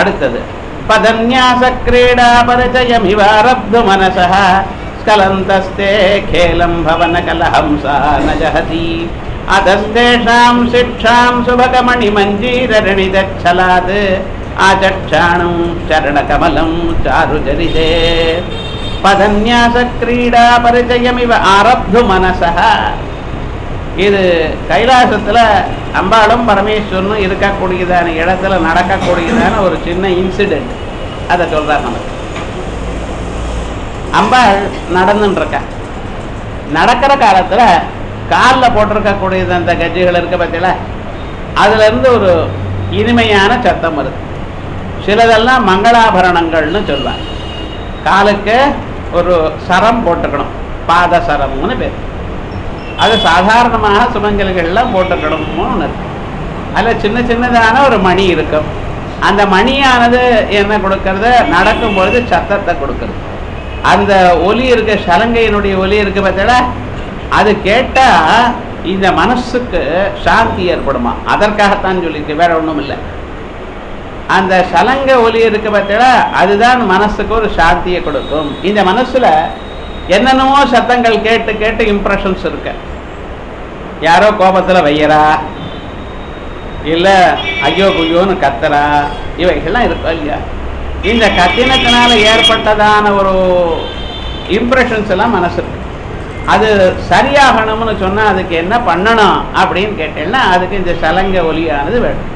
அடுத்தது. பதன்யாச கிரீடா பரிச்சயமிவாரப்து மனசா ஸ்கலந்தஸ்தே கேலம் பவன கலஹம்சா நஜஹதி. அதஸ்தேஷாம் சிக்ஷாம் சுபகமணி மஞ்சீரணிதச்சலாத் ஆச்சக்ஷாணம் சரணகமலம் சாருஜரிதே. பதன்யாச கிரீடா பரிச்சயமிவ ஆரப்து மனசா இது கைலாசத்துல அம்பாளும் பரமேஸ்வரனும் இருக்கக்கூடியதான இடத்துல நடக்கக்கூடியதான ஒரு சின்ன இன்சிடென்ட் அதை சொல்கிறார் நமக்கு. அம்பாள் நடந்துட்டுருக்கா நடக்கிற காலத்துல காலில் போட்டிருக்கக்கூடியது அந்த கஜ்ஜிகள் இருக்க பார்த்தீங்களா அதுல இருந்து ஒரு இனிமையான சத்தம் வருது. சிலதெல்லாம் மங்களாபரணங்கள்னு சொல்லுவாங்க காலுக்கு ஒரு சரம் போட்டுக்கணும். பாத சரம்னு பேர். அது சாதாரணமாக சுமங்கல்கள்லாம் போட்டுக்கணும்னு ஒன்று இருக்கு. அதில் சின்ன சின்னதான ஒரு மணி இருக்கும். அந்த மணியானது என்ன கொடுக்கறது? நடக்கும் பொழுது சத்தத்தை கொடுக்கறது. அந்த ஒலி இருக்க சலங்கையினுடைய ஒலி இருக்கு பார்த்தா அது கேட்டா இந்த மனசுக்கு சாந்தி ஏற்படுமா? அதற்காகத்தான் சொல்லியிருக்கு வேற ஒன்றும் இல்லை. அந்த சலங்க ஒலி இருக்கு பார்த்தா அதுதான் மனசுக்கு ஒரு சாந்தியை கொடுக்கும். இந்த மனசுல என்னென்னமோ சத்தங்கள் கேட்டு கேட்டு இம்ப்ரெஷன்ஸ் இருக்கு. யாரோ கோபத்துல வையறா? இல்ல ஐயோ குய்யோன்னு கத்துறா? இவைகள்லாம் இருக்கும் இல்லையா? இந்த கத்தினத்தினால ஏற்பட்டதான ஒரு இம்ப்ரெஷன்ஸ் எல்லாம் மனசு இருக்கு அது சரியாகணும்னு சொன்னால் அதுக்கு என்ன பண்ணணும் அப்படின்னு கேட்டேன்னா அதுக்கு இந்த சலங்க ஒலியானது வேணும்.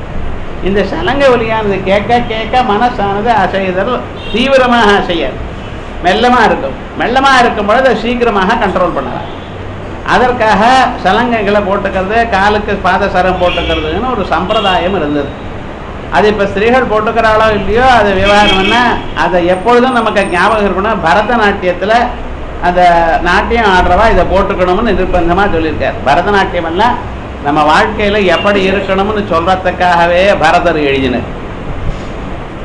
இந்த சலங்க ஒலியானது கேட்க கேட்க மனசானது அசைதல் தீவிரமாக அசையாது. மெல்லமாக இருக்கும். மெல்லமாக இருக்கும் பொழுது அதை சீக்கிரமாக கண்ட்ரோல் பண்ணலாம். அதற்காக சலங்கைகளை போட்டுக்கிறது காலுக்கு பாதசரம் போட்டுக்கிறதுன்னு ஒரு சம்பிரதாயம் இருந்தது. அது இப்போ ஸ்திரீகள் போட்டுக்கிறாளோ இல்லையோ அது என்ன? அதை எப்பொழுதும் நமக்கு ஞாபகம் இருக்கணும். பரதநாட்டியத்தில் அந்த நாட்டியம் ஆடுறவா இதை போட்டுக்கணும்னு நிர்பந்தமாக சொல்லியிருக்கார். பரதநாட்டியம் எல்லாம் நம்ம வாழ்க்கையில் எப்படி இருக்கணும்னு சொல்கிறதுக்காகவே பரதர் எழுதினர்.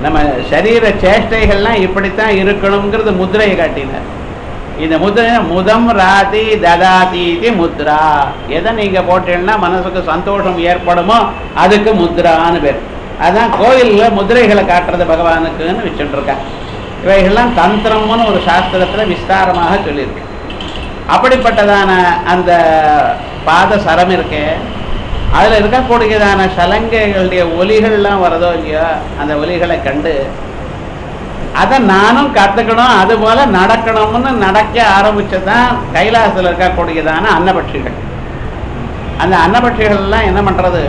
நம்ம சரீர சேஷ்டைகள்லாம் இப்படித்தான் இருக்கணுங்கிறது முத்திரையை காட்டினார். இந்த முதிரை முதம் ராதி ததாதீதி முத்ரா. எதை நீங்க போட்டீங்கன்னா மனசுக்கு சந்தோஷம் ஏற்படுமோ அதுக்கு முத்ரான்னு பேர். அதான் கோயில்ல முதிரைகளை காட்டுறது பகவானுக்குன்னு வச்சுட்டுருக்கேன். இவைகள்லாம் தந்திரம்னு ஒரு சாஸ்திரத்துல விஸ்தாரமாக சொல்லியிருக்கு. அப்படிப்பட்டதான அந்த பாத சரம் இருக்கே அதில் இருக்கக்கூடியதான சலங்கைகளுடைய ஒலிகள்லாம் வரதோ இல்லையோ அந்த ஒலிகளை கண்டு அதை நானும் கற்றுக்கணும் அது போல நடக்கணும்னு நடக்க ஆரம்பிச்சதான் கைலாசத்தில் இருக்கக்கூடியதான அன்னபட்சிகள். அந்த அன்னபட்சிகள்லாம் என்ன பண்ணுறது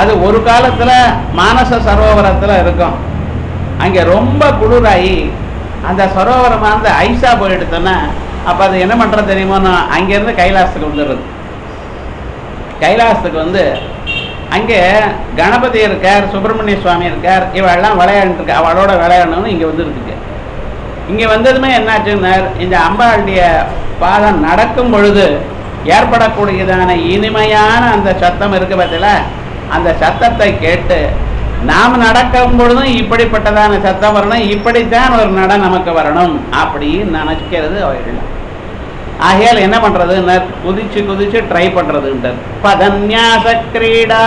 அது ஒரு காலத்தில் மானச சரோவரத்தில் இருக்கும். அங்கே ரொம்ப குளிராகி அந்த சரோவரமாக இருந்து ஐஸா போயிடுத்தோன்னா அப்போ அது என்ன பண்ணுறது தெரியுமோன்னா அங்கேருந்து கைலாசத்துக்கு வந்துடுறது. கைலாசத்துக்கு வந்து அங்கே கணபதி இருக்கார் சுப்பிரமணிய சுவாமி இருக்கார் இவெல்லாம் விளையாண்டுருக்கு அவளோட விளையாடணும்னு இங்கே வந்துருக்குங்க இங்கே வந்ததுமே என்னாச்சுன்னார் இந்த அம்பாளுடைய பாதம் நடக்கும் பொழுது ஏற்படக்கூடியதான இனிமையான அந்த சத்தம் இருக்கு பார்த்தீங்களா அந்த சத்தத்தை கேட்டு நாம் நடக்கும் பொழுதும் இப்படிப்பட்டதான சத்தம் வரணும் இப்படித்தான் ஒரு நட நமக்கு வரணும் அப்படின்னு நினைக்கிறது அவர்கள். ஆகையால் என்ன பண்றதுன்னு குதிச்சு குதிச்சு ட்ரை பண்றதுன்றது பதன்யாச கிரீடா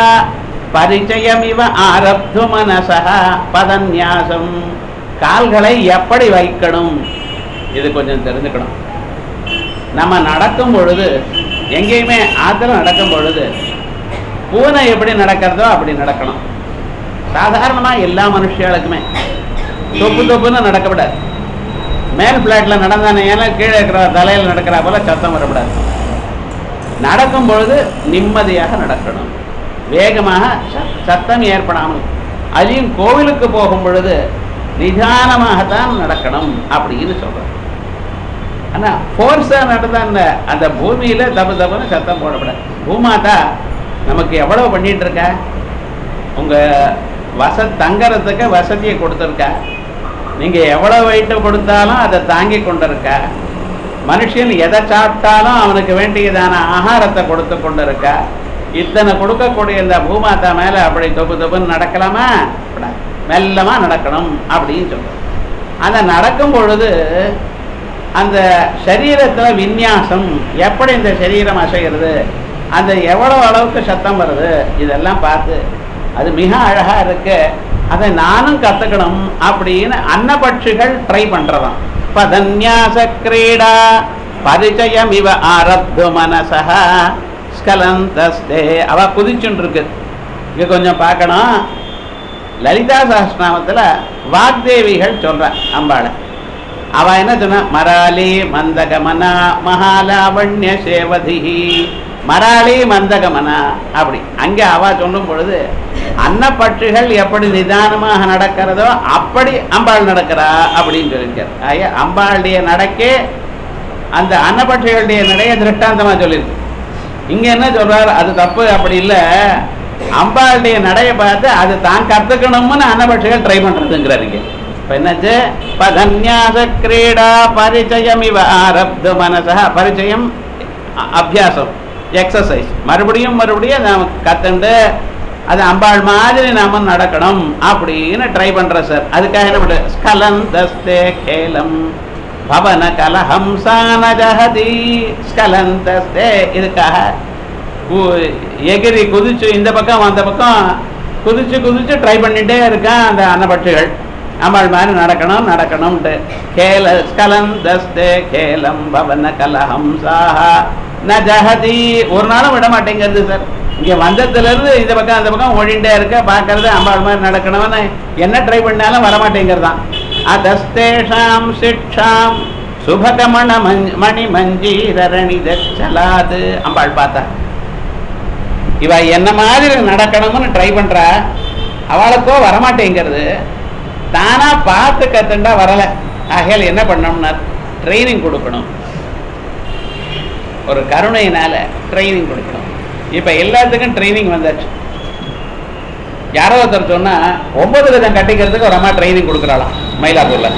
பரிச்சயம் இவ ஆரப்து மனசா பதன்யாசம் கால்களை எப்படி வைக்கணும்? இது கொஞ்சம் தெரிஞ்சுக்கணும். நம்ம நடக்கும் பொழுது எங்கேயுமே ஆத்துல நடக்கும் பொழுது பூனை எப்படி நடக்கிறதோ அப்படி நடக்கணும். சாதாரணமாக எல்லா மனுஷர்களுக்குமே. தொப்பு தொப்புன்னு நடக்கப்படாது மேல் பிளாட்ல நடந்தானே கீழே இருக்கிற தலையில் நடக்கிற போல சத்தம் வரக்கூடாது. நடக்கும் பொழுது நிம்மதியாக நடக்கணும். வேகமாக சத்தம் ஏற்படாமல். அதையும் கோவிலுக்கு போகும் பொழுது நிதானமாகத்தான் நடக்கணும் அப்படின்னு சொல்றோம் ஆனால் ஃபோர்ஸாக நடந்த அந்த அந்த பூமியில் தப்பு தப்புன்னு சத்தம் போடக்கூடாது. பூமாதா நமக்கு எவ்வளவு பண்ணிகிட்டு இருக்கா? உங்கள் வச தங்கறதுக்கு வசதியை கொடுத்துருக்கா. நீங்கள் எவ்வளோ வெயிட்டு கொடுத்தாலும் அதை தாங்கி கொண்டிருக்க. மனுஷன் எதை சாப்பிட்டாலும் அவனுக்கு வேண்டியதான ஆகாரத்தை கொடுத்து கொண்டிருக்க. இத்தனை கொடுக்கக்கூடிய இந்த பூமாதா மேலே அப்படி தொப்பு தொப்புன்னு நடக்கலாமா? மெல்லமாக நடக்கணும் அப்படின்னு சொல்றோம் அந்த நடக்கும் பொழுது அந்த சரீரத்தில் விந்யாசம் எப்படி இந்த சரீரம் அசைகிறது அந்த எவ்வளோ அளவுக்கு சத்தம் வருது இதெல்லாம் பார்த்து அது மிக அழகாக இருக்குது அதை நானும் கத்துக்கணும் அப்படின்னு அன்னபட்சிகள் ட்ரை பண்றதாம். பதன்யாச கிரீடா பரிச்சயம் இவ ஆரத்து மனசா ஸ்கலந்தஸ்தே. அவ குதிச்சுட்டு இருக்கு இங்க கொஞ்சம் பார்க்கணும். லலிதா சஹஸ்ரநாமத்துல வாக்தேவிகள் சொல்ற அம்பாளை. அவ என்ன சொன்னா? மராளி மந்தகமனா மகாலாவண்ய சேவதிஹி. மராளி மந்தகமனா அப்படி. அங்கே அவ சொல்லும் பொழுது அன்னப்பட்சிகள் எப்படி நிதானமாக நடக்கிறதோ அப்படி அம்பாள் நடக்கிறா அப்படின்னு சொல்லியிருக்கார். ஆக அம்பாளுடைய நடக்கே அந்த அன்னப்பட்சிகளுடைய நடைய திருஷ்டாந்தமாக சொல்லியிருக்கு. இங்கே என்ன சொல்றாரு? அது தப்பு அப்படி இல்லை. அம்பாளுடைய நடையை பார்த்து அது தான் கற்றுக்கணும்னு அன்னபட்சிகள் ட்ரை பண்றதுங்கிறாரு இப்போ இப்ப என்னாச்சு? பதன்யாச கிரீடா பரிச்சயம் இவ ஆரப்து மனசா பரிச்சயம் அபியாசம் எக்ஸசைஸ் மறுபடியும் மறுபடியும் நாம் கற்றுண்டு அது அம்பாள் மாதிரி நாம நடக்கணும் அப்படின்னு ட்ரை பண்ற சார். அதுக்காக என்ன பண்ற ஸ்கலந்தஸ்தே கேலம். பவன கலஹம் ஜஹதி ஸ்கலந்தஸ்தே. இதுக்காக எகிரி குதிச்சு இந்த பக்கம் அந்த பக்கம் குதிச்சு குதிச்சு ட்ரை பண்ணிட்டே இருக்கான் அந்த அன்னபட்சிகள் அம்பாள் மாதிரி நடக்கணும் நடக்கணும்ட்டு. கேல ஸ்கலந்தஸ்தே கேலம். பவன கலஹம்சாக ந ஜஹதி ஒரு நாளும் விட மாட்டேங்கிறது சார் இங்கே வந்ததுல இருந்து இந்த பக்கம் அந்த பக்கம் ஓடிண்டே இருக்க பார்க்கறது அம்பாள் மாதிரி நடக்கணும்னு என்ன ட்ரை பண்ணாலும் வரமாட்டேங்கிறதான். அதஸ்தேஷாம் சிக்ஷாம் சுபகமண மணி மஞ்சீரணி தச்சலாது. அம்பாள் பார்த்தா. இவ என்ன மாதிரி நடக்கணும்னு ட்ரை பண்றா அவளுக்கோ வரமாட்டேங்கிறது. தானாக பார்த்து கத்துண்டா வரலை. ஆகையால் என்ன பண்ணோம்னா ட்ரைனிங் கொடுக்கணும். ஒரு கருணையினால ட்ரைனிங் கொடுக்கணும் இப்ப எல்லாத்துக்கும் ட்ரைனிங் வந்தாச்சு. யாரோ ஒருத்தர் சொன்னா ஒன்பது விதம் கட்டிக்கிறதுக்கு ஒரு அம்மா ட்ரைனிங் கொடுக்குறாளாம் மயிலாப்பூரில்.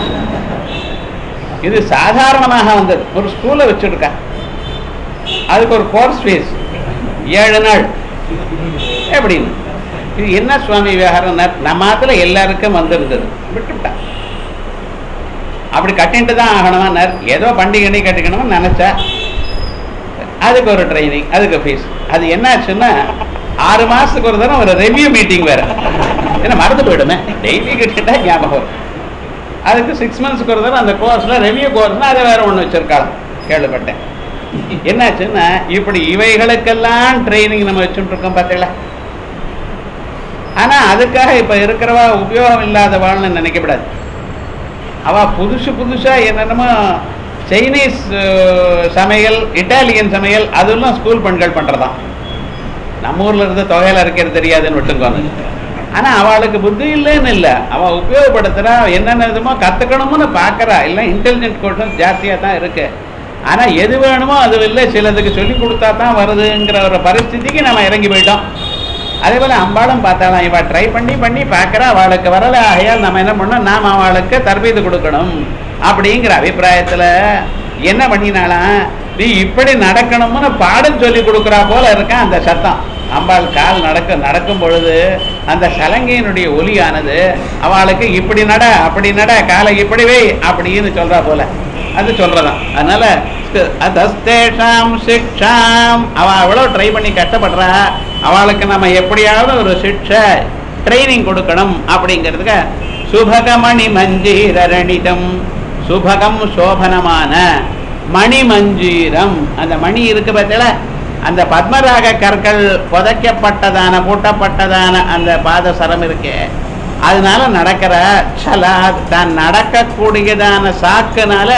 இது சாதாரணமாக வந்தது. ஒரு ஸ்கூலை வச்சுருக்கா. அதுக்கு ஒரு கோர்ஸ் ஃபீஸ் ஏழு நாள். எப்படின்னு? இது என்ன சுவாமி விவகாரம்? நம்ம ஆத்துல எல்லாருக்கும் வந்திருந்தது. விட்டுவிட்டான் அப்படி கட்டிட்டு தான் ஆகணுமா ஏதோ பண்டிகை கட்டிக்கணும்னு நினைச்சா அதுக்கு ஒரு ட்ரைனிங் அதுக்கு ஃபீஸ் அது என்னாச்சுன்னா ஆறு மாசத்துக்கு ஒரு தடவை ஒரு ரெவ்யூ மீட்டிங் வேற. ஏன்னா மறந்து போயிடுமே. டெய்லி கிட்டே ஞாபகம் வரும். அதுக்கு சிக்ஸ் மந்த்ஸ்க்கு ஒரு தடவை அந்த கோர்ஸில் ரெவ்யூ கோர்ஸ்னா அதை வேற ஒன்று வச்சிருக்காளாம். கேள்விப்பட்டேன். என்னாச்சுன்னா இப்படி இவைகளுக்கெல்லாம் ட்ரைனிங் நம்ம வச்சுட்டு இருக்கோம் பார்த்தீங்களா ஆனா அதுக்காக இப்ப இருக்கிறவா உபயோகம் இல்லாதவாள்னு நினைக்கப்படாது அவ புதுசு புதுசா என்னென்னமோ சைனீஸ் uh, சமையல் இட்டாலியன் சமையல் அதெல்லாம் ஸ்கூல் பெண்கள் பண்ணுறதான் நம்ம ஊரில் இருந்து தொகையில் இருக்கிறது தெரியாதுன்னு விட்டுங்கோங்க. ஆனால் அவளுக்கு புத்தி இல்லைன்னு இல்லை. அவள் உபயோகப்படுத்துகிறா என்னென்ன விதமோ கற்றுக்கணும்னு பார்க்குறா இல்லை இன்டெலிஜென்ட் கொஷன் ஜாஸ்தியாக தான் இருக்கு. ஆனால் எது வேணுமோ அது இல்லை. சிலதுக்கு சொல்லி கொடுத்தா தான் வருதுங்கிற ஒரு பரிஸ்திதிக்கு நம்ம இறங்கி போயிட்டோம். அதே போல் அம்பாலும் பார்த்தாலாம் இவள் ட்ரை பண்ணி பண்ணி பார்க்குறா அவளுக்கு வரல. ஆகையால் நம்ம என்ன பண்ணோம் நாம் அவளுக்கு தர்பீது கொடுக்கணும். அப்படிங்கிற அபிப்பிராயத்தில் என்ன பண்ணினாலாம் நீ இப்படி நடக்கணும்னு பாடம் சொல்லி கொடுக்குறா போல இருக்கான் அந்த சத்தம். அம்பாள் கால் நடக்க நடக்கும் பொழுது அந்த சலங்கையினுடைய ஒலியானது அவளுக்கு இப்படி நட அப்படி நட காலை இப்படி வை அப்படின்னு சொல்றா போல. அது சொல்றதாம் அதனால அதஸ்தேஷாம் சிக்ஷாம். அவள் அவ்வளோ ட்ரை பண்ணி கஷ்டப்படுறா. அவளுக்கு நம்ம எப்படியாவது ஒரு சிக்ஷை ட்ரைனிங் கொடுக்கணும் அப்படிங்கிறதுக்கு சுபகமணி மஞ்சீரரணிதம். சுபகம் சோபனமான மணி மஞ்சீரம் அந்த மணி இருக்கு பார்த்தல? அந்த பத்மராக கற்கள் புதைக்கப்பட்டதான பூட்டப்பட்டதான அந்த பாதசரம் இருக்கே. அதனால நடக்கிற சலா தான் நடக்கக்கூடியதான சாக்குனால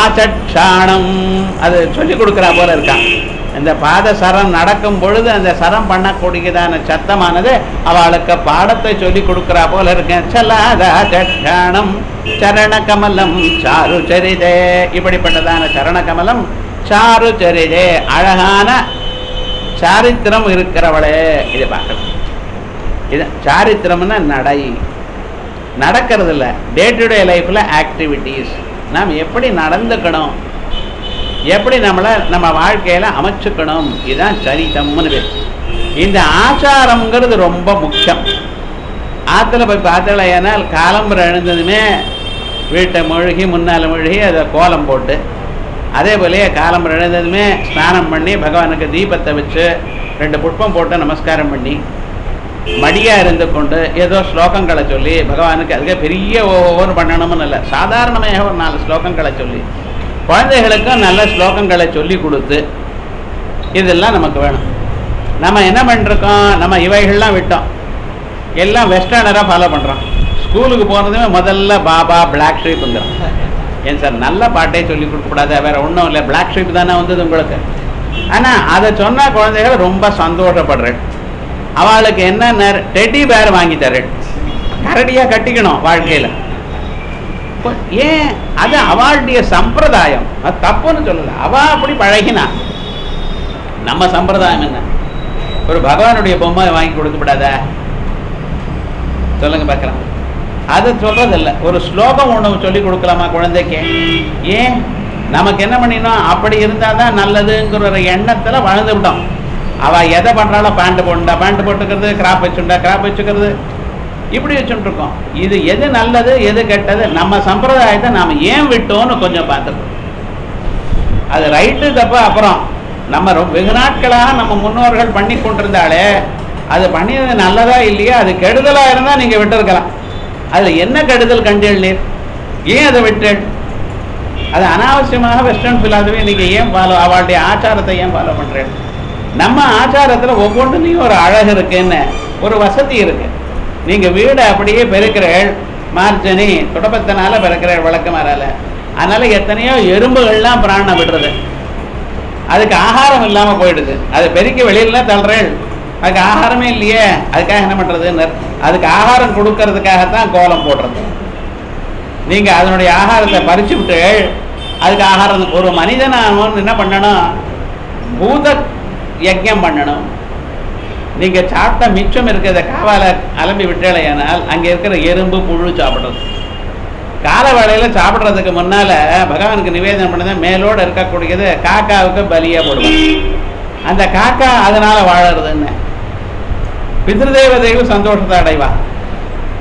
ஆச்சட்சாணம். அது சொல்லி கொடுக்குறா போல இருக்கான் இந்த பாத சரம் நடக்கும் பொழுது அந்த சரம் பண்ணக்கூடியதான சத்தமானது அவளுக்கு பாடத்தை சொல்லி கொடுக்குறா போல இருக்கேன். சலாதா சட்சாணம் சரண கமலம் சாரு சரிதே இப்படிப்பட்டதான சரண கமலம் சாரு சரிதே அழகான சாரித்திரம் இருக்கிறவளே. இதை பார்க்கணும் இது சாரித்திரம்னா நடை. நடக்கிறது இல்லை டே டு டே லைஃப்பில் ஆக்டிவிட்டீஸ் நாம் எப்படி நடந்துக்கணும்? எப்படி நம்மளை நம்ம வாழ்க்கையில் அமைச்சுக்கணும்? இதுதான் சரிதம்னு பேர். இந்த ஆச்சாரம்ங்கிறது ரொம்ப முக்கியம். ஆற்றுல போய் பார்த்தல ஏன்னால் காலம்புரை எழுந்ததுமே வீட்டை மூழ்கி முன்னால் மூழ்கி அதை கோலம் போட்டு அதே போலயே காலம்புரை எழுந்ததுமே ஸ்நானம் பண்ணி பகவானுக்கு தீபத்தை வச்சு ரெண்டு புட்பம் போட்டு நமஸ்காரம் பண்ணி மடியாக இருந்து கொண்டு ஏதோ ஸ்லோகங்களை சொல்லி பகவானுக்கு அதுக்கு பெரிய ஒவ்வொரு பண்ணணும்னு இல்லை. சாதாரணமாக ஒரு நாலு ஸ்லோகங்களை சொல்லி குழந்தைகளுக்கும் நல்ல ஸ்லோகங்களை சொல்லி கொடுத்து இதெல்லாம் நமக்கு வேணும். நம்ம என்ன பண்ணிருக்கோம்? நம்ம இவைகள்லாம் விட்டோம். எல்லாம் வெஸ்டர்னராக ஃபாலோ பண்ணுறோம் ஸ்கூலுக்கு போனதுமே முதல்ல பாபா பிளாக் ஷீப்புங்கிறோம் ஏன் சார் நல்ல பாட்டே சொல்லி கொடுக்கக்கூடாது. வேற ஒன்றும் இல்லை. பிளாக் ஷீப் தானே வந்தது உங்களுக்கு? ஆனால் அதை சொன்னால் குழந்தைகள் ரொம்ப சந்தோஷப்படுறேன் அவளுக்கு என்ன டெடி பேர் வாங்கி தரேன். கரடியாக கட்டிக்கணும் வாழ்க்கையில். ஏன்? அது அவளுடைய சம்பிரதாயம். அது தப்புன்னு சொல்லல. அவ அப்படி பழகினா. நம்ம சம்பிரதாயம் என்ன? ஒரு பகவானுடைய பொம்மை வாங்கி கொடுக்கப்படாதா விடாத. சொல்லுங்க பார்க்கலாம். அது சொல்றதில்ல. ஒரு ஸ்லோகம் ஒன்று சொல்லி கொடுக்கலாமா குழந்தைக்கு? ஏன்? நமக்கு என்ன பண்ணினோம் அப்படி இருந்தால் தான் நல்லதுங்கிற ஒரு எண்ணத்தில் வளர்ந்து விட்டோம். அவ எதை பண்ணுறாலும் பேண்ட் போட்டுண்டா. பேண்ட் போட்டுக்கிறது கிராப் வச்சுண்டா. கிராப் வச்சுக்கிறது. இப்படி வச்சுட்டு இருக்கோம் இது எது நல்லது எது கெட்டது? நம்ம சம்பிரதாயத்தை நாம ஏன் விட்டோம்னு கொஞ்சம் பார்த்துக்கணும். அது ரைட்டு தப்பு அப்புறம் நம்ம ரொம்ப வெகு நாட்களாக நம்ம முன்னோர்கள் பண்ணி கொண்டிருந்தாலே அது பண்ணியது நல்லதா இல்லையா? அது கெடுதலாக இருந்தால் நீங்க விட்டுருக்கலாம். அதுல என்ன கெடுதல் கண்டீள் நீர்? ஏன் அதை விட்டேள்? அது அனாவசியமாக வெஸ்டர்ன் ஃபிலாசபி நீங்க ஏன் ஃபாலோ அவளுடைய ஆச்சாரத்தை ஏன் ஃபாலோ பண்ணுறேன் நம்ம ஆச்சாரத்துல ஒவ்வொன்றுலேயும் ஒரு அழகு இருக்குன்னு ஒரு வசதி இருக்கு. நீங்க வீடை அப்படியே பெருக்கிறேள் மார்ஜனி துடப்பத்தினால பிறக்கிறாள் வழக்கமாறால அதனால எத்தனையோ எறும்புகள்லாம் பிராணம் விடுறது. அதுக்கு ஆகாரம் இல்லாம போயிடுது. அது பெருக்கி வெளியில தள்ளுறேள். அதுக்கு ஆகாரமே இல்லையே அதுக்காக என்ன பண்றதுன்னு? அதுக்கு ஆகாரம் கொடுக்கறதுக்காகத்தான் கோலம் போடுறது. நீங்க அதனுடைய ஆகாரத்தை பறிச்சு விட்டு அதுக்கு ஆகாரம் ஒரு மனிதனானவன் என்ன பண்ணணும்? பூத யஜ்யம் பண்ணணும். நீங்க சாப்பிட்ட மிச்சம் இருக்கிறத காவால அலம்பி விட்டேலையானால் அங்க இருக்கிற எறும்பு புழு சாப்பிடுறது. கால வேளையில சாப்பிடுறதுக்கு முன்னால பகவானுக்கு நிவேதனம் பண்ணதை மேலோட இருக்கக்கூடியது காக்காவுக்கு பலியா போடுவாங்க. அந்த காக்கா அதனால வாழறதுன்னு. பிதிருதேவதையும் சந்தோஷத்தை அடைவா.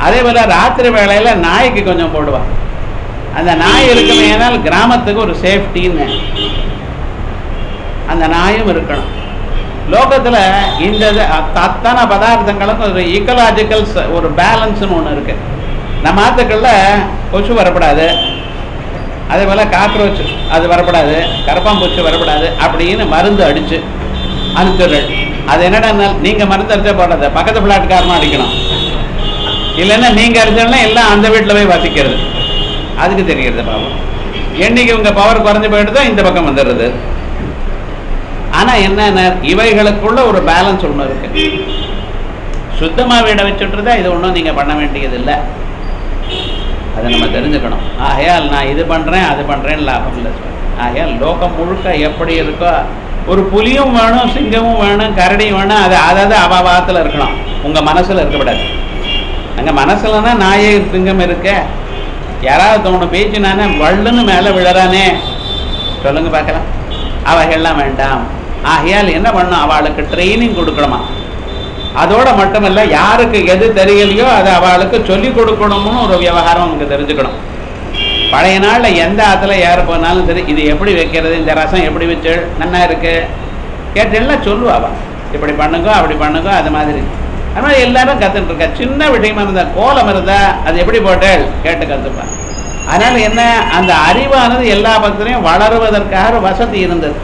அதே போல ராத்திரி வேளையில நாய்க்கு கொஞ்சம் போடுவா. அந்த நாய் இருக்குமே கிராமத்துக்கு ஒரு சேஃப்டின்னு அந்த நாயும் இருக்கணும். லோகத்துல இந்த இது அத்த- அத்தனை பதார்த்தங்களுக்கும் ஒரு ஈக்கலாஜிக்கல் ஒரு பேலன்ஸ்னு ஒன்று இருக்கு. நம்ம ஆத்துக்கள்ல கொசு வரப்படாது. அதே போல காக்ரோச் அது வரப்படாது. கரப்பாம்பூச்சி வரப்படாது. அப்படின்னு மருந்து அடிச்சு அனுப்பிச்சுடுறேன் அது என்னடா நீங்கள் மருந்து அடித்தா போடாது. பக்கத்து பிளாட்காரமாக அடிக்கணும். இல்லைன்னா நீங்கள் அடிச்சோன்னா எல்லாம் அந்த வீட்டில் போய் வசிக்கிறது. அதுக்கு தெரிகிறது பாவம். என்னைக்கு உங்கள் பவர் குறைஞ்சி போயிடுதோ இந்த பக்கம் வந்துடுறது. ஆனா என்ன இவைகளுக்குள்ள ஒரு பேலன்ஸ் ஒண்ணு இருக்கு. சுத்தமா வீடை வச்சுட்டுறதா இது ஒன்றும் நீங்க பண்ண வேண்டியது இல்லை அதை நம்ம தெரிஞ்சுக்கணும். ஆகையால் நான் இது பண்றேன் அது பண்றேன்னு லாபம் இல்லை ஆகையால் லோகம் முழுக்க எப்படி இருக்கோ ஒரு புலியும் வேணும் சிங்கமும் வேணும் கரடியும் வேணும் அது அதாவது அபாபாத்தில் இருக்கணும். உங்கள் மனசில் இருக்கக்கூடாது. அங்கே மனசுலனா நாயே சிங்கம் இருக்க. யாராவது தோணு பேச்சுனானே வள்ளுன்னு மேலே விழறானே. சொல்லுங்க பார்க்கலாம். அவைகள்லாம் வேண்டாம். ஆகையால் என்ன பண்ணும்? அவளுக்கு ட்ரைனிங் கொடுக்கணுமா? அதோட மட்டுமல்ல யாருக்கு எது தெரியலையோ அதை அவளுக்கு சொல்லி கொடுக்கணும்னு ஒரு விவகாரம் அவங்க தெரிஞ்சுக்கணும். பழைய நாளில் எந்த ஆற்றுல யார் போனாலும் சரி இது எப்படி வைக்கிறது? இந்த ரசம் எப்படி வச்சு நல்லா இருக்கு? கேட்டெல்லாம் சொல்லுவா இப்படி பண்ணுங்க அப்படி பண்ணுங்க அது மாதிரி. அது மாதிரி எல்லாரும் கத்துட்டு இருக்கா. சின்ன விஷயமா இருந்தால் கோலம் இருந்தால் அது எப்படி போட்டேள் கேட்டு கத்துப்பா. அதனால் என்ன? அந்த அறிவானது எல்லா பக்கத்துலையும் வளருவதற்காக வசதி இருந்தது.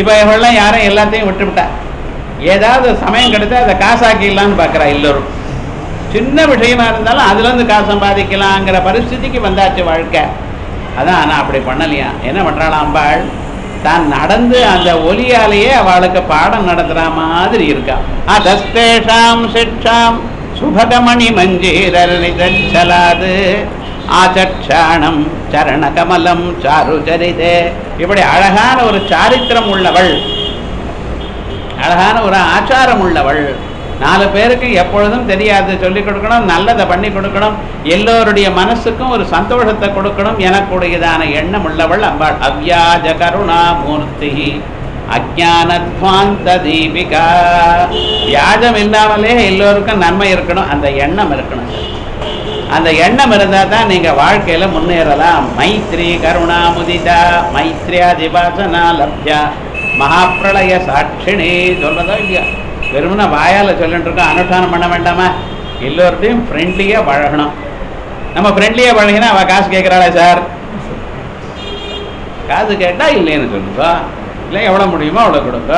இப்போ இவெல்லாம் யாரும் எல்லாத்தையும் விட்டுவிட்டா? ஏதாவது சமயம் கிடைச்சா அதை காசாக்கிடலான்னு பார்க்குறா எல்லோரும். சின்ன விஷயமா இருந்தாலும் அதுலேருந்து காசு சம்பாதிக்கலாங்கிற பரிஸ்திதிக்கு வந்தாச்சு வாழ்க்கை. அதான் ஆனால் அப்படி பண்ணலையா? என்ன பண்றாளாம் அம்பாள்? தான் நடந்து அந்த ஒலியாலேயே அவளுக்கு பாடம் நடத்துகிற மாதிரி இருக்கா. அதஸ்தேஷாம் சிக்ஷாம் சுபகமணி மஞ்சீரர் நிதச்சலாது ஆச்சக்ஷாணம் சரணகமலம் சாருச்சரிதே இப்படி அழகான ஒரு சாரித்திரம் உள்ளவள் அழகான ஒரு ஆச்சாரம் உள்ளவள் நாலு பேருக்கு எப்பொழுதும் தெரியாது சொல்லிக் கொடுக்கணும் நல்லதை பண்ணி கொடுக்கணும் எல்லோருடைய மனசுக்கும் ஒரு சந்தோஷத்தை கொடுக்கணும் எனக்குடையதான எண்ணம் உள்ளவள் அம்பாள். அவ்யாஜ கருணா மூர்த்தி அஜானத்வாந்த தீபிகா. வியாஜம் இல்லாமலே எல்லோருக்கும் நன்மை இருக்கணும் அந்த எண்ணம் இருக்கணும். அந்த எண்ணம் இருந்தால் தான் நீங்கள் வாழ்க்கையில் முன்னேறலாம். மைத்ரி கருணா முதிதா மைத்ரியாதிபாசனா லப்யா மகாப்பிரளய சாட்சிணி சொல்றதோ இல்லையா? வெறும்னா வாயால் சொல்லிட்டு இருக்கோம் அனுஷ்டானம் பண்ண வேண்டாமா? எல்லோர்ட்டையும் ஃப்ரெண்ட்லியாக பழகணும். நம்ம ஃப்ரெண்ட்லியாக பழகினா அவள் காசு கேட்குறாளே சார். காசு கேட்டால் இல்லைன்னு சொல்லுங்க. இல்லை எவ்வளோ முடியுமோ அவ்வளோ கொடுங்க.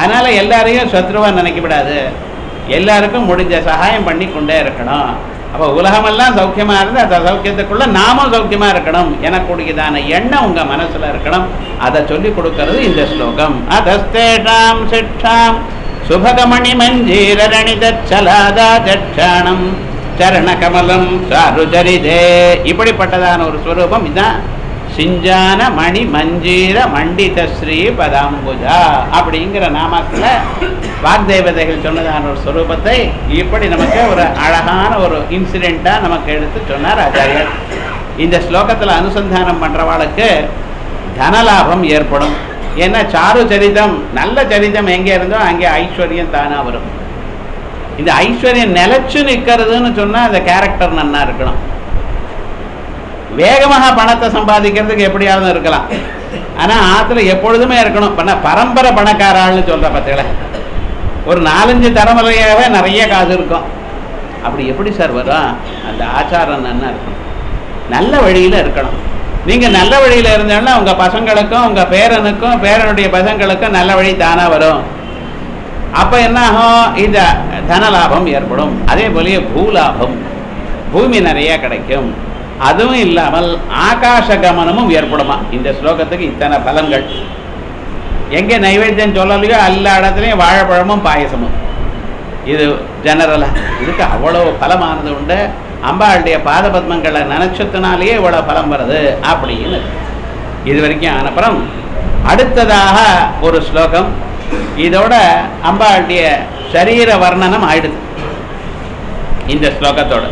அதனால் எல்லாரையும் சத்ருவாக நினைக்கப்படாது எல்லாருக்கும் முடிஞ்ச சகாயம் பண்ணி கொண்டே இருக்கணும். அப்போ உலகமெல்லாம் சௌக்கியமாக இருந்து அந்த சௌக்கியத்துக்குள்ள நாமும் சௌக்கியமாக இருக்கணும். எனக்கூடியதான எண்ணம் உங்கள் மனசில் இருக்கணும். அதை சொல்லி கொடுக்கறது இந்த ஸ்லோகம். அதஸ்தேஷாம் சிக்ஷாம் சுபகமணி மஞ்சீரணிதச்சலாதா ஜட்சாணம் சரணகமலம் சாருஜரிதே. இப்படிப்பட்டதான ஒரு ஸ்வரூபம் இதுதான் சிஞ்சான மணி மஞ்சீர மண்டித ஸ்ரீ பதாம்புஜா அப்படிங்கிற நாமத்தில் வாக்தேவதைகள் சொன்னதான ஒரு ஸ்வரூபத்தை இப்படி நமக்கு ஒரு அழகான ஒரு இன்சிடெண்ட்டாக நமக்கு எடுத்து சொன்னார் ஆச்சாரியர். இந்த ஸ்லோகத்தில் அனுசந்தானம் பண்ணுறவாளுக்கு தனலாபம் ஏற்படும். ஏன்னா சாரு சரிதம் நல்ல சரிதம் எங்கே இருந்தோ அங்கே ஐஸ்வர்யம் தானாக வரும். இந்த ஐஸ்வர்யம் நிலச்சி நிற்கிறதுன்னு சொன்னால் அந்த கேரக்டர் நன்னா இருக்கணும். வேகமாக பணத்தை சம்பாதிக்கிறதுக்கு எப்படியாவது இருக்கலாம். ஆனால் ஆற்றுல எப்பொழுதுமே இருக்கணும். பண்ண பரம்பரை பணக்காராள்னு சொல்கிற பார்த்தீங்களா ஒரு நாலஞ்சு தலைமுறையாகவே நிறைய காசு இருக்கும். அப்படி எப்படி சார் வரும் அந்த ஆச்சாரம் நன்னா இருக்கணும். நல்ல வழியில் இருக்கணும். நீங்கள் நல்ல வழியில் இருந்தோன்னா உங்கள் பசங்களுக்கும் உங்கள் பேரனுக்கும் பேரனுடைய பசங்களுக்கும் நல்ல வழி தானாக வரும். அப்போ என்ன ஆகும்? இந்த தனலாபம் ஏற்படும். அதே போலயே பூலாபம். பூமி நிறைய கிடைக்கும். அதுவும் இல்லாமல் ஆகாச கமனமும் ஏற்படுமா? இந்த ஸ்லோகத்துக்கு இத்தனை பலன்கள். எங்கே நைவேத்தியம் சொல்லலையோ எல்லா இடத்துலையும் வாழைப்பழமும் பாயசமும். இது ஜெனரலாக இதுக்கு அவ்வளோ பலமானது உண்டு. அம்பாளுடைய பாதபத்மங்களை நினச்சதுனாலேயே இவ்வளோ பலம் வருது அப்படின்னு. இது வரைக்கும் ஆனப்புறம் அடுத்ததாக ஒரு ஸ்லோகம். இதோட அம்பாளுடைய சரீர வர்ணனம் ஆயிடுது. இந்த ஸ்லோகத்தோட.